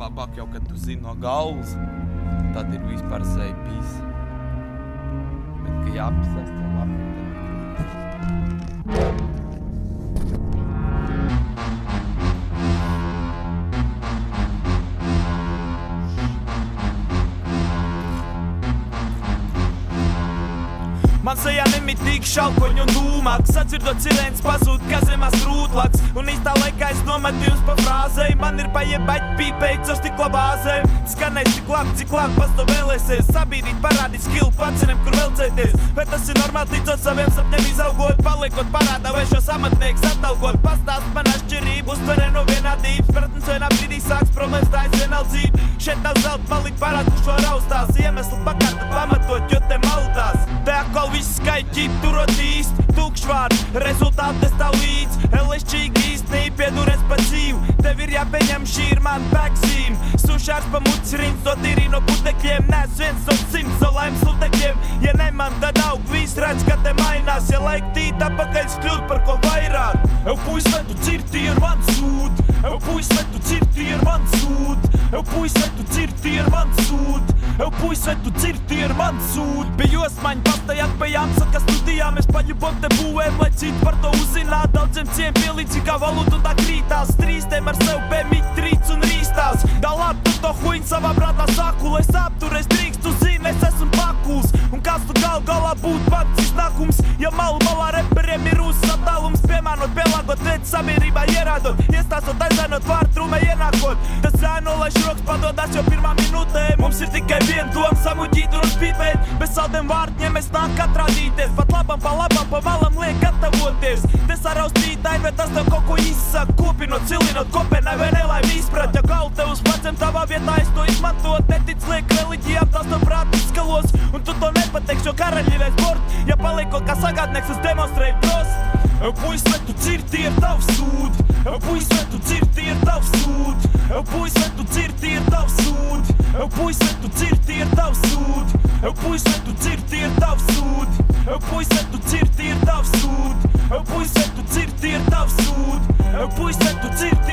labāk jau, kad tu zini no galvas, tad ir vispār zēpīs. Bet, ka jāapsās, tad labi. Man sejā nemitīgi šaukoņi un dūmāk Sadzirdot sirēnas pazūd, kā zemās rūtlaks. Un īstā laikā es nometu jums pa frāzei Man ir paiebaļ pīpēt ar stikla bāzēm Skanēs tik labi, cik labi pas to vēlēsies. Sabīdīt parādīt skilu pacinam, kur velcēties. Bet tas ir normāli ticot saviem sapņiem izaugot. Paliekot parādā vai šos amatnieks atalgot. Pastāst man atšķirību, uztverē no vienādības. Pratnes vienā brīdī sāks problēmas, tā ir vienaldzība. Šeit nav zelta, palikt parādu, turot īsti Tukšvārdi, rezultāti es tā līdz Elešķīgi īstenība piedurēs pa dzīvu Tev ir jāpieņem šī ir man backzīme Sušārs pa mucis rins, to tīri no putekļiem Nes viens no simts no laimes lutekļiem Ja ne man, tad aug viss redz, ka te mainās Ja laik tīt apakaļ skļūt par ko vairāk Ev puis, vai tu dzirti ar man sūd Ev puis, vai tu dzirti ar man sūd Ev puis, vai tu dzirti ar man sūd Ev puis, vai tu dzirti ar man sūd Bijos maņi pastai atpējām, paļubot te būvēm, lai citi par to uzzināt Daudziem ciem pielīdzīgā valūta un tā krītās Trīstēm ar sev bēmīt trīc un rīstās Dalāt tu to huiņu savā prātā saku Lai apturēs drīkst, tu zini, es esmu pakuls Un kāds tu gal galā būt pats iznākums Ja malu malā reperiem ir uz attālums Piemērot, pielāgot vietas sabiedrībā ierādot Iestāstot, aizēnot vārdu trūmē ienākot Tas ēno, lai šroks padodas jau pirmā minūtē Mums ir tikai viena doma samuģīt un uzpīpēt Bez saldiem vārdiem bet tas tev kaut ko izsaka Kopinot, cilinot, kopenai vai nelaim izprat Ja galvu tev uz pleciem tavā vietā es to izmantot Netic liek reliģijām, tas to prātu izskalos Un tu to nepateiksi, jo karaļi ir sport Ja paliek kaut kā sagādnieks, es demonstrēju pros Puis, vai tu dzirdi, ir tavs sūd Puis, vai tu dzirdi, ir tavs sūd Puis, vai tu dzirdi, ir tavs sūd Puis, vai tu dzirdi, ir tavs sūd Puis, vai tu dzirdi, ir tavs sūd Puis, vai tu dzirdi, ir tavs sūd 而不是单独自。